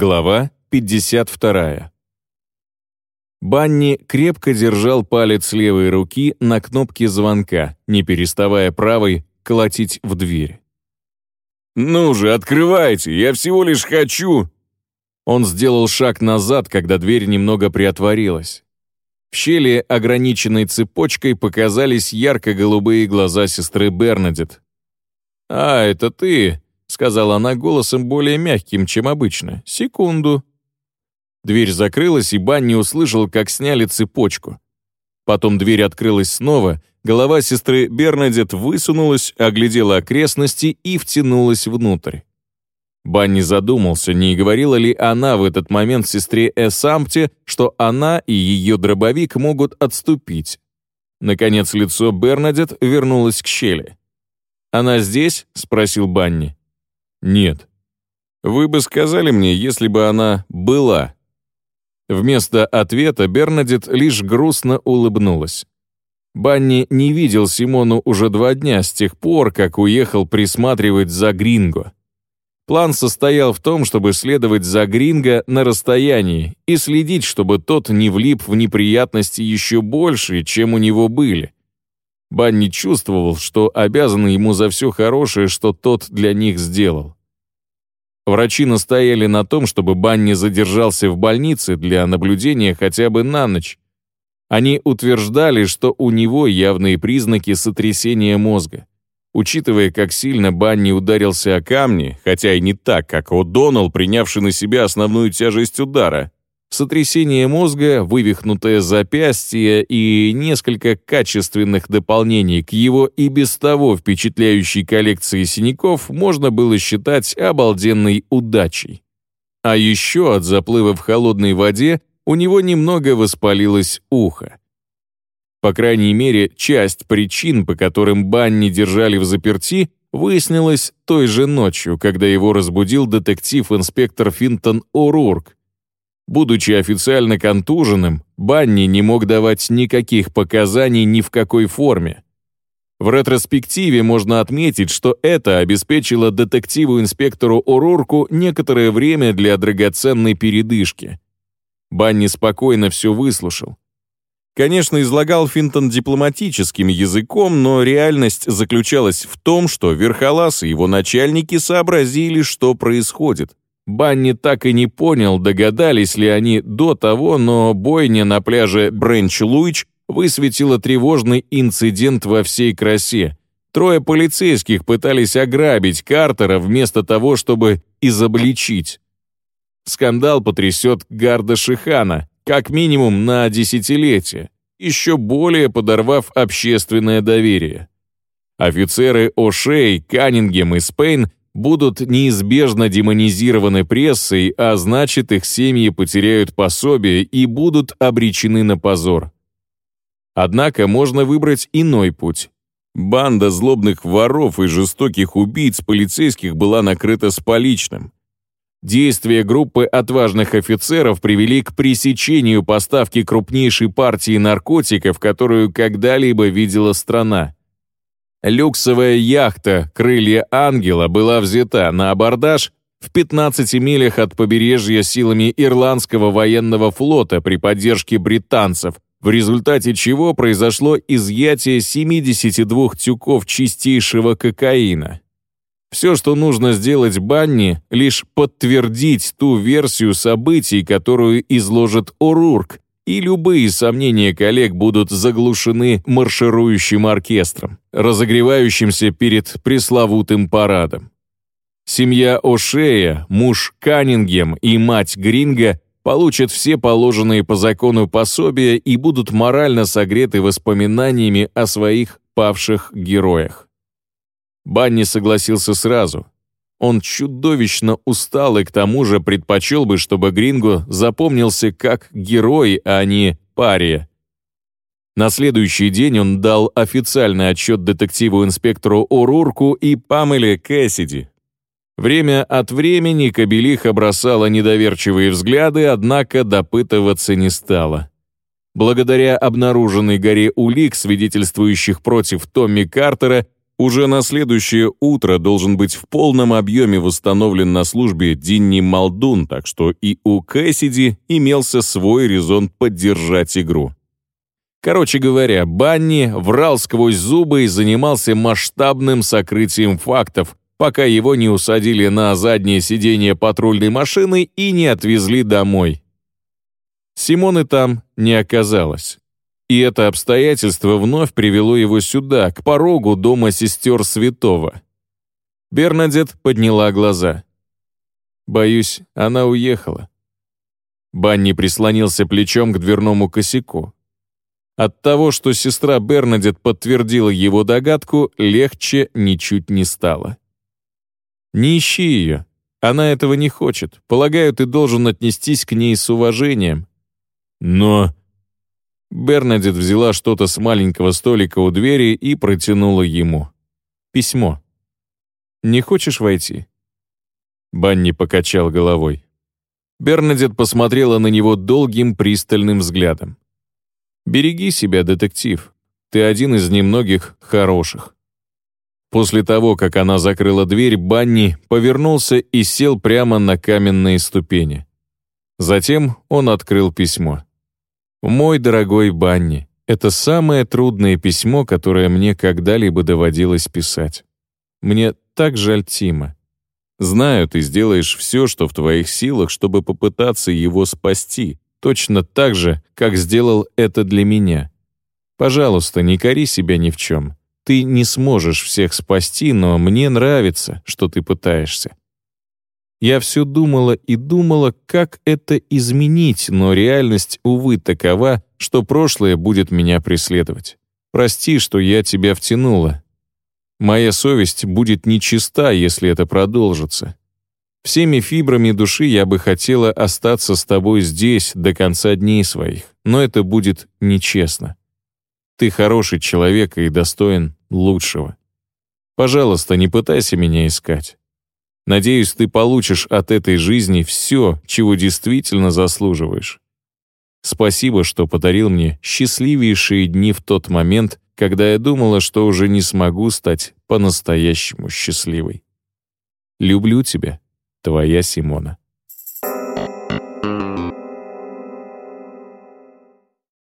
Глава 52. Банни крепко держал палец левой руки на кнопке звонка, не переставая правой колотить в дверь. «Ну же, открывайте, я всего лишь хочу...» Он сделал шаг назад, когда дверь немного приотворилась. В щели, ограниченной цепочкой, показались ярко-голубые глаза сестры Бернадет. «А, это ты», — сказала она голосом более мягким, чем обычно. «Секунду». Дверь закрылась, и Банни услышал, как сняли цепочку. Потом дверь открылась снова, голова сестры Бернадет высунулась, оглядела окрестности и втянулась внутрь. Банни задумался, не говорила ли она в этот момент сестре Эсампте, что она и ее дробовик могут отступить. Наконец лицо Бернадет вернулось к щели. «Она здесь?» — спросил Банни. «Нет». «Вы бы сказали мне, если бы она была». Вместо ответа Бернадет лишь грустно улыбнулась. Банни не видел Симону уже два дня с тех пор, как уехал присматривать за Гринго. План состоял в том, чтобы следовать за Гринго на расстоянии и следить, чтобы тот не влип в неприятности еще больше, чем у него были. Банни чувствовал, что обязан ему за все хорошее, что тот для них сделал. Врачи настояли на том, чтобы Банни задержался в больнице для наблюдения хотя бы на ночь. Они утверждали, что у него явные признаки сотрясения мозга. Учитывая, как сильно Банни ударился о камни, хотя и не так, как О'Доннелл, принявший на себя основную тяжесть удара, сотрясение мозга, вывихнутое запястье и несколько качественных дополнений к его и без того впечатляющей коллекции синяков можно было считать обалденной удачей. А еще от заплыва в холодной воде у него немного воспалилось ухо. По крайней мере, часть причин, по которым Банни держали в заперти, выяснилась той же ночью, когда его разбудил детектив-инспектор Финтон О'Рурк, Будучи официально контуженным, Банни не мог давать никаких показаний ни в какой форме. В ретроспективе можно отметить, что это обеспечило детективу-инспектору Орурку некоторое время для драгоценной передышки. Банни спокойно все выслушал. Конечно, излагал Финтон дипломатическим языком, но реальность заключалась в том, что Верхолаз и его начальники сообразили, что происходит. Банни так и не понял, догадались ли они до того, но бойня на пляже Бренч-Луич высветила тревожный инцидент во всей красе. Трое полицейских пытались ограбить Картера вместо того, чтобы изобличить. Скандал потрясет Гарда Шихана, как минимум на десятилетие, еще более подорвав общественное доверие. Офицеры О'Шей, Каннингем и Спейн будут неизбежно демонизированы прессой, а значит, их семьи потеряют пособие и будут обречены на позор. Однако можно выбрать иной путь. Банда злобных воров и жестоких убийц полицейских была накрыта с поличным. Действия группы отважных офицеров привели к пресечению поставки крупнейшей партии наркотиков, которую когда-либо видела страна. Люксовая яхта «Крылья ангела» была взята на абордаж в 15 милях от побережья силами Ирландского военного флота при поддержке британцев, в результате чего произошло изъятие 72 тюков чистейшего кокаина. Все, что нужно сделать Банни, лишь подтвердить ту версию событий, которую изложит О'Рурк, и любые сомнения коллег будут заглушены марширующим оркестром, разогревающимся перед пресловутым парадом. Семья О'Шея, муж Каннингем и мать Гринга получат все положенные по закону пособия и будут морально согреты воспоминаниями о своих павших героях. Банни согласился сразу – он чудовищно устал и к тому же предпочел бы, чтобы Гринго запомнился как герой, а не пария. На следующий день он дал официальный отчет детективу-инспектору О'Рурку и Памеле Кэссиди. Время от времени Кабелиха бросала недоверчивые взгляды, однако допытываться не стала. Благодаря обнаруженной горе улик, свидетельствующих против Томми Картера, уже на следующее утро должен быть в полном объеме восстановлен на службе Динни Малдун, так что и у Кэссиди имелся свой резон поддержать игру. Короче говоря, Банни врал сквозь зубы и занимался масштабным сокрытием фактов, пока его не усадили на заднее сиденье патрульной машины и не отвезли домой. Симоны там не оказалось. И это обстоятельство вновь привело его сюда, к порогу дома сестер святого. Бернадет подняла глаза. Боюсь, она уехала. Банни прислонился плечом к дверному косяку. От того, что сестра Бернадет подтвердила его догадку, легче ничуть не стало. Не ищи ее. Она этого не хочет. Полагаю, ты должен отнестись к ней с уважением. Но... Бернадет взяла что-то с маленького столика у двери и протянула ему. Письмо. «Не хочешь войти?» Банни покачал головой. Бернадет посмотрела на него долгим пристальным взглядом. «Береги себя, детектив. Ты один из немногих хороших». После того, как она закрыла дверь, Банни повернулся и сел прямо на каменные ступени. Затем он открыл письмо. «Мой дорогой Банни, это самое трудное письмо, которое мне когда-либо доводилось писать. Мне так жаль Тима. Знаю, ты сделаешь все, что в твоих силах, чтобы попытаться его спасти, точно так же, как сделал это для меня. Пожалуйста, не кори себя ни в чем. Ты не сможешь всех спасти, но мне нравится, что ты пытаешься. Я все думала и думала, как это изменить, но реальность, увы, такова, что прошлое будет меня преследовать. Прости, что я тебя втянула. Моя совесть будет нечиста, если это продолжится. Всеми фибрами души я бы хотела остаться с тобой здесь до конца дней своих, но это будет нечестно. Ты хороший человек и достоин лучшего. Пожалуйста, не пытайся меня искать. Надеюсь, ты получишь от этой жизни все, чего действительно заслуживаешь. Спасибо, что подарил мне счастливейшие дни в тот момент, когда я думала, что уже не смогу стать по-настоящему счастливой. Люблю тебя, твоя Симона.